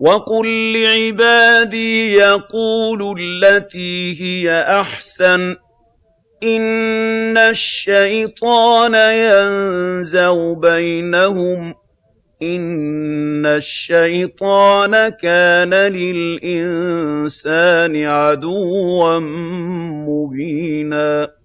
وَقُل لِّعِبَادِي يَقُولُوا الَّتِي هِيَ أَحْسَنُ ۚ إِنَّ الشَّيْطَانَ يَنزَغُ بَيْنَهُمْ ۚ إِنَّ الشَّيْطَانَ كَانَ لِلْإِنسَانِ عَدُوًّا مُّبِينًا